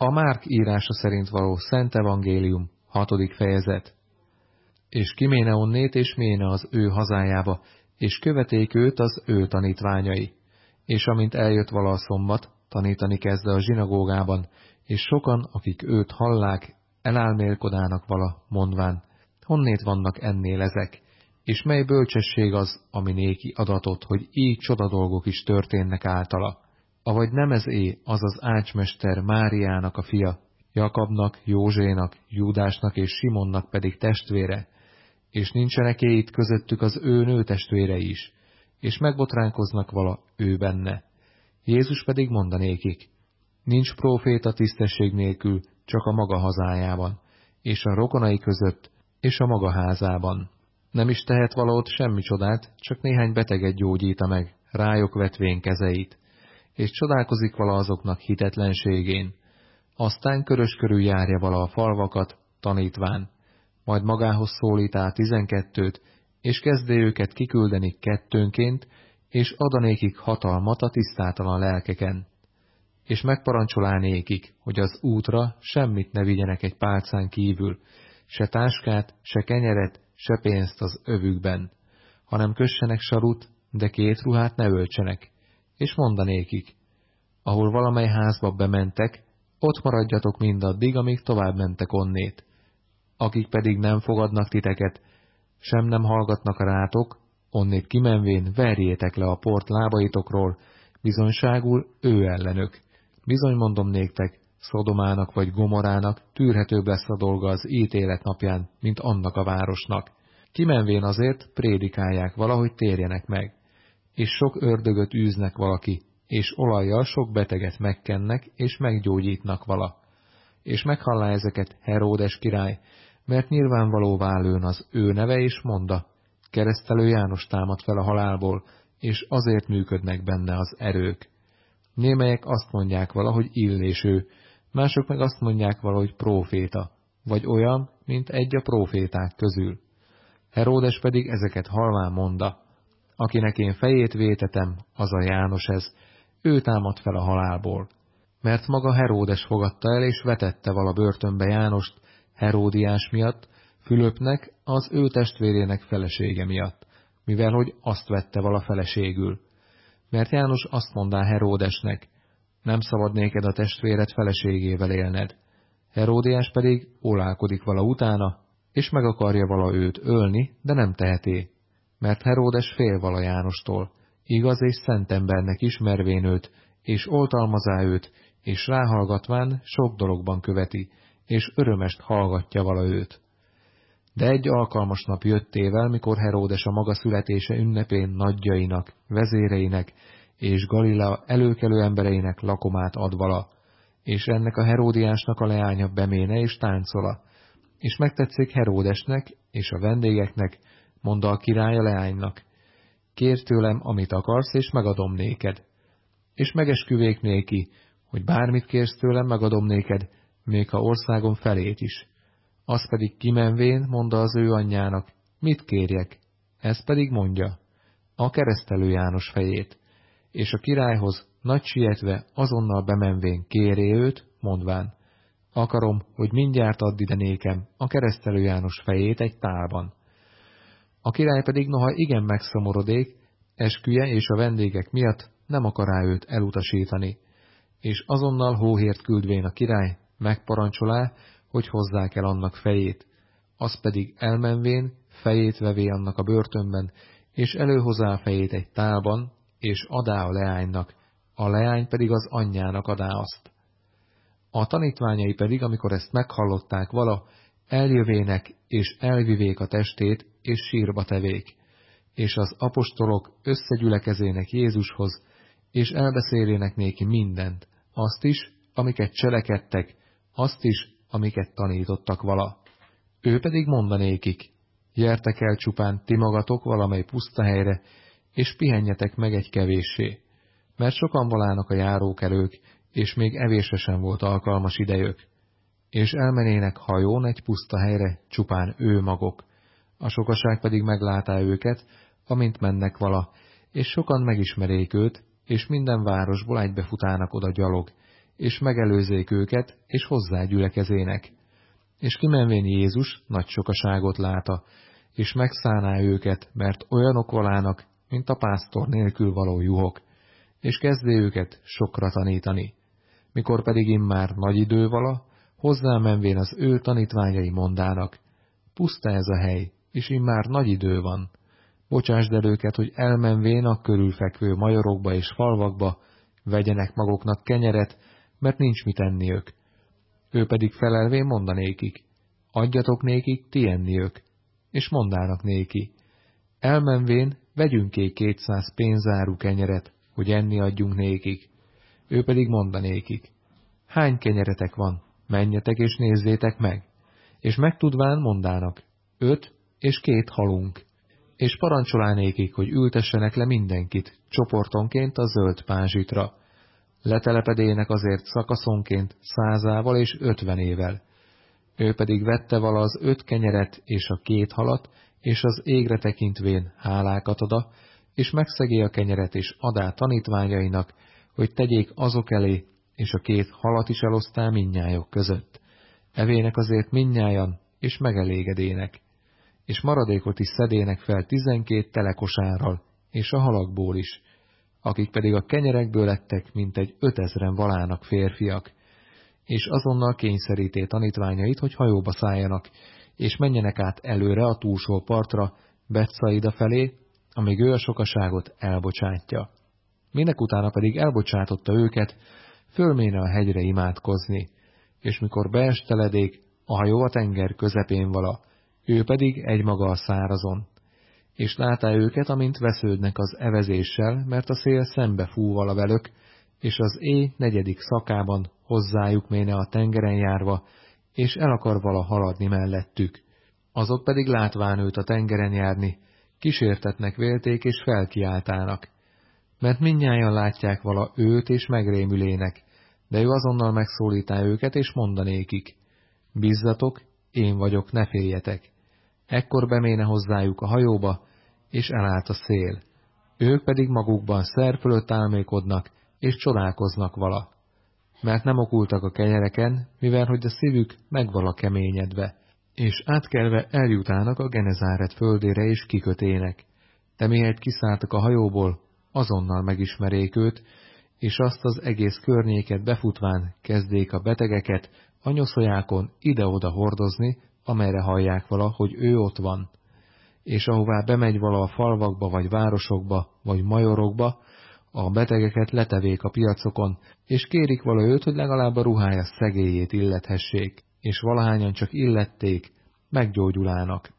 A Márk írása szerint való Szent Evangélium, hatodik fejezet. És kiméne onnét, és méne az ő hazájába, és követék őt az ő tanítványai. És amint eljött vala a szombat, tanítani kezdte a zsinagógában, és sokan, akik őt hallák, elálmélkodának vala, mondván, honnét vannak ennél ezek, és mely bölcsesség az, ami néki adatot, hogy így csoda dolgok is történnek általa. Avagy nem ez é, az az ácsmester Máriának a fia, Jakabnak, Józsénak, Júdásnak és Simonnak pedig testvére, és nincsenek -e itt közöttük az ő nő testvére is, és megbotránkoznak vala ő benne. Jézus pedig mondanékik, nincs próféta tisztesség nélkül, csak a maga hazájában, és a rokonai között, és a maga házában. Nem is tehet valót semmi csodát, csak néhány beteget gyógyíta meg, rájok vetvén kezeit, és csodálkozik vala azoknak hitetlenségén. Aztán körös körül járja vala a falvakat, tanítván, majd magához szólítá tizenkettőt, és kezdé őket kiküldeni kettőnként, és adanékik hatalmat a tisztátalan lelkeken. És megparancsolánékik, hogy az útra semmit ne vigyenek egy pálcán kívül, se táskát, se kenyeret, se pénzt az övükben, hanem kössenek sarut, de két ruhát ne öltsenek, és mondanékik, ahol valamely házba bementek, ott maradjatok mindaddig, amíg tovább mentek onnét. Akik pedig nem fogadnak titeket, sem nem hallgatnak rátok, onnét kimenvén verjétek le a port lábaitokról, bizonyságul ő ellenök. Bizony mondom néktek, Szodomának vagy Gomorának tűrhetőbb lesz a dolga az ítélet napján, mint annak a városnak. Kimenvén azért prédikálják valahogy térjenek meg, és sok ördögöt űznek valaki, és olajjal sok beteget megkennek, és meggyógyítnak vala. És meghallá ezeket Heródes király, mert nyilvánvalóvá lőn az ő neve, és monda, keresztelő János támad fel a halálból, és azért működnek benne az erők. Némelyek azt mondják valahogy illéső, mások meg azt mondják valahogy próféta, vagy olyan, mint egy a próféták közül. Heródes pedig ezeket halván monda, akinek én fejét vétetem, az a János ez, ő támad fel a halálból. Mert maga Heródes fogadta el és vetette vala börtönbe Jánost, Heródiás miatt, Fülöpnek, az ő testvérének felesége miatt, mivel hogy azt vette vala feleségül. Mert János azt mondá Heródesnek, nem szabad néked a testvéred feleségével élned. Heródiás pedig ólálkodik vala utána, és meg akarja vala őt ölni, de nem teheti, mert Heródes fél vala Jánostól, igaz és szent embernek ismervén őt, és oltalmazá őt, és ráhallgatván sok dologban követi, és örömest hallgatja vala őt. De egy alkalmas nap jöttével, mikor Heródes a maga születése ünnepén nagyjainak, vezéreinek és Galila előkelő embereinek lakomát ad vala, és ennek a Heródiásnak a leánya beméne és táncola, és megtetszik Heródesnek és a vendégeknek, mondta a király leánynak, kér tőlem, amit akarsz, és megadom néked. És megesküvék néki, hogy bármit kérsz tőlem, megadom néked, még ha országom felét is. Az pedig kimenvén, mondta az ő anyjának, mit kérjek? Ez pedig mondja, a keresztelő János fejét. És a királyhoz nagy sietve azonnal bemenvén kéré őt, mondván, akarom, hogy mindjárt add ide nékem a keresztelő János fejét egy tálban. A király pedig noha igen megszomorodék, esküje és a vendégek miatt nem akará őt elutasítani, és azonnal hóhért küldvén a király megparancsolá, hogy hozzák el annak fejét, az pedig elmenvén fejét vevé annak a börtönben, és előhozá fejét egy tálban, és adá a leánynak, a leány pedig az anyjának adá azt. A tanítványai pedig, amikor ezt meghallották vala, eljövének és elvivék a testét, és sírba tevék, és az apostolok összegyülekezének Jézushoz, és elbeszélének néki mindent, azt is, amiket cselekedtek, azt is, amiket tanítottak vala. Ő pedig mondanékik, jertek el csupán ti magatok valamely puszta helyre, és pihenjetek meg egy kevéssé, mert sokan valának a járókelők, és még evésre sem volt alkalmas idejök, és elmenének hajón egy puszta helyre, csupán ő magok, a sokaság pedig meglátá őket, amint mennek vala, és sokan megismerék őt, és minden városból egybefutának oda gyalog, és megelőzék őket, és hozzá gyülekezének. És kimenvén Jézus nagy sokaságot láta, és megszállná őket, mert olyanok valának, mint a pásztor nélkül való juhok, és kezdé őket sokra tanítani. Mikor pedig immár nagy idő vala, hozzámenvén az ő tanítványai mondának, puszta ez a hely, és immár nagy idő van. Bocsásd el őket, hogy elmenvén a körülfekvő majorokba és falvakba, vegyenek maguknak kenyeret, mert nincs mit enniük. Ő pedig felelvén mondanékik, adjatok nékik ti enniük, és mondának néki, elmenvén vegyünk ki kétszáz pénzáru kenyeret, hogy enni adjunk nékik. Ő pedig mondanékik, hány kenyeretek van, menjetek és nézzétek meg. És megtudván mondának, öt és két halunk. És parancsolánékik, hogy ültessenek le mindenkit, csoportonként a zöld pázsitra. Letelepedének azért szakaszonként százával és ötvenével. Ő pedig vette vala az öt kenyeret és a két halat, és az égre tekintvén hálákat oda, és megszegé a kenyeret és adá tanítványainak, hogy tegyék azok elé, és a két halat is elosztá minnyájok között. Evének azért minnyájan, és megelégedének, és maradékot is szedének fel tizenkét telekosárral, és a halakból is, akik pedig a kenyerekből lettek, mint egy ötezren valának férfiak, és azonnal kényszeríté tanítványait, hogy hajóba szálljanak, és menjenek át előre a túlsó partra, Betszaida felé, amíg ő a sokaságot elbocsátja. Minek utána pedig elbocsátotta őket, fölméne a hegyre imádkozni, és mikor beesteledék, a hajó a tenger közepén vala, ő pedig egymaga a szárazon. És látá őket, amint vesződnek az evezéssel, mert a szél szembe fú vala velük, és az éj negyedik szakában hozzájuk méne a tengeren járva, és el akar vala haladni mellettük. Azok pedig látván őt a tengeren járni, kísértetnek vélték és felkiáltának. Mert minnyáján látják vala őt és megrémülének, de ő azonnal megszólítá őket és mondanékik. Bizzatok, én vagyok, ne féljetek. Ekkor beméne hozzájuk a hajóba, és elállt a szél. Ők pedig magukban szer fölött álmékodnak, és csodálkoznak vala. Mert nem okultak a kenyereken, mivel hogy a szívük megvala keményedve, és átkelve eljutának a Genezáret földére és kikötének. De mihelyt kiszálltak a hajóból, azonnal megismerék őt, és azt az egész környéket befutván kezdék a betegeket a nyoszójákon ide-oda hordozni, amelyre hallják vala, hogy ő ott van. És ahová bemegy vala a falvakba, vagy városokba, vagy majorokba, a betegeket letevék a piacokon, és kérik vala őt, hogy legalább a ruhája szegélyét illethessék, és valahányan csak illették, meggyógyulának.